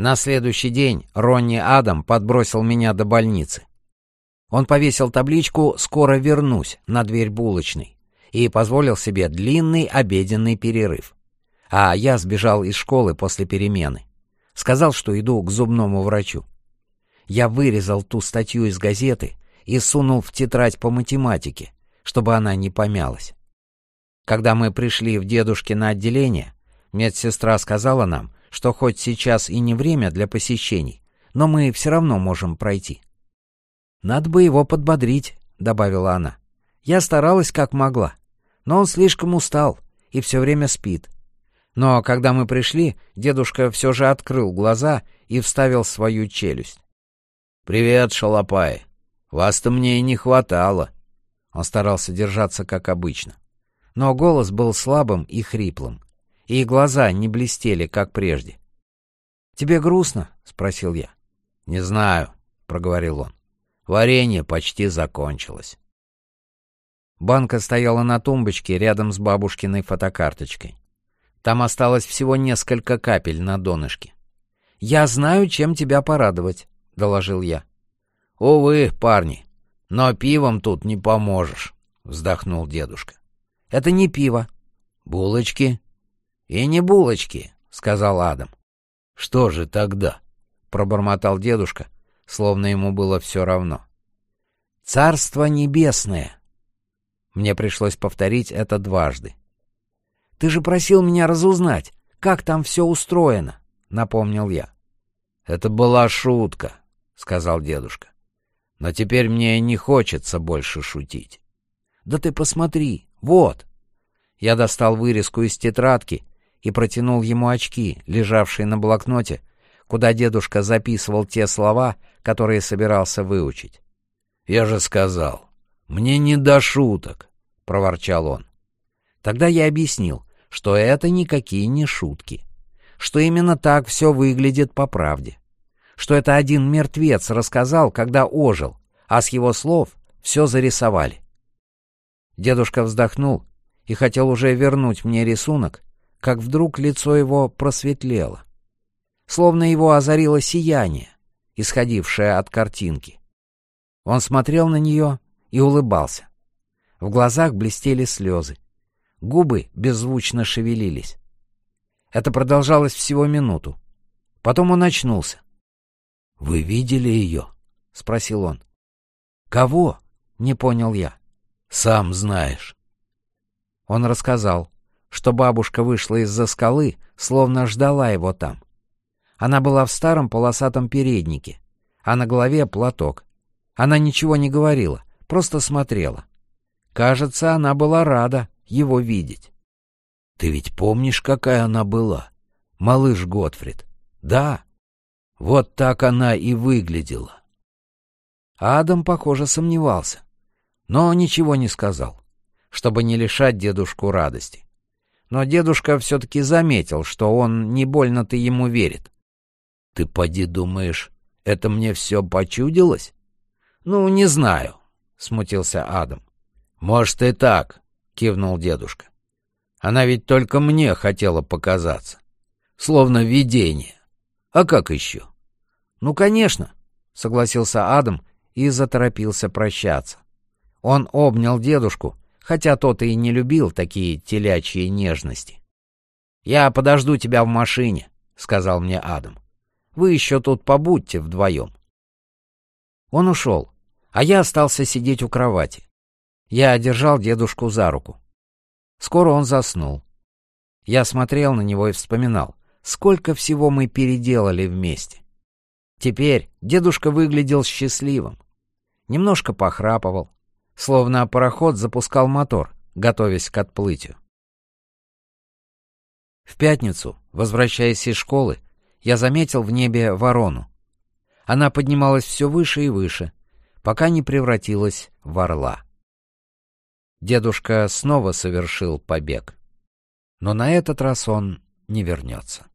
На следующий день Ронни Адам подбросил меня до больницы. Он повесил табличку «Скоро вернусь» на дверь булочной и позволил себе длинный обеденный перерыв. А я сбежал из школы после перемены. Сказал, что иду к зубному врачу. Я вырезал ту статью из газеты и сунул в тетрадь по математике, чтобы она не помялась. Когда мы пришли в дедушкино отделение, медсестра сказала нам, что хоть сейчас и не время для посещений, но мы все равно можем пройти. «Надо бы его подбодрить», — добавила она. «Я старалась как могла, но он слишком устал и все время спит. Но когда мы пришли, дедушка все же открыл глаза и вставил свою челюсть. «Привет, шалопай. Вас-то мне и не хватало». Он старался держаться как обычно. Но голос был слабым и хриплым, и глаза не блестели, как прежде. «Тебе грустно?» — спросил я. «Не знаю», — проговорил он. «Варенье почти закончилось». Банка стояла на тумбочке рядом с бабушкиной фотокарточкой. Там осталось всего несколько капель на донышке. «Я знаю, чем тебя порадовать», — доложил я. «Увы, парни, но пивом тут не поможешь», — вздохнул дедушка. «Это не пиво». «Булочки?» «И не булочки», — сказал Адам. «Что же тогда?» — пробормотал дедушка, словно ему было все равно. «Царство небесное». Мне пришлось повторить это дважды. Ты же просил меня разузнать, как там все устроено, — напомнил я. — Это была шутка, — сказал дедушка. — Но теперь мне не хочется больше шутить. — Да ты посмотри, вот. Я достал вырезку из тетрадки и протянул ему очки, лежавшие на блокноте, куда дедушка записывал те слова, которые собирался выучить. — Я же сказал, мне не до шуток, — проворчал он. Тогда я объяснил, что это никакие не шутки, что именно так все выглядит по правде, что это один мертвец рассказал, когда ожил, а с его слов все зарисовали. Дедушка вздохнул и хотел уже вернуть мне рисунок, как вдруг лицо его просветлело. Словно его озарило сияние, исходившее от картинки. Он смотрел на нее и улыбался. В глазах блестели слезы. Губы беззвучно шевелились. Это продолжалось всего минуту. Потом он очнулся. — Вы видели ее? — спросил он. — Кого? — не понял я. — Сам знаешь. Он рассказал, что бабушка вышла из-за скалы, словно ждала его там. Она была в старом полосатом переднике, а на голове платок. Она ничего не говорила, просто смотрела. Кажется, она была рада, его видеть. Ты ведь помнишь, какая она была? Малыш Готфрид. Да. Вот так она и выглядела. Адам, похоже, сомневался, но ничего не сказал, чтобы не лишать дедушку радости. Но дедушка все-таки заметил, что он не больно-то ему верит. — Ты поди думаешь, это мне все почудилось? — Ну, не знаю, — смутился Адам. — Может и так, кивнул дедушка. Она ведь только мне хотела показаться. Словно видение. А как еще? Ну, конечно, согласился Адам и заторопился прощаться. Он обнял дедушку, хотя тот и не любил такие телячьи нежности. «Я подожду тебя в машине», — сказал мне Адам. «Вы еще тут побудьте вдвоем». Он ушел, а я остался сидеть у кровати. Я держал дедушку за руку. Скоро он заснул. Я смотрел на него и вспоминал, сколько всего мы переделали вместе. Теперь дедушка выглядел счастливым. Немножко похрапывал, словно пароход запускал мотор, готовясь к отплытию. В пятницу, возвращаясь из школы, я заметил в небе ворону. Она поднималась все выше и выше, пока не превратилась в орла. Дедушка снова совершил побег. Но на этот раз он не вернется.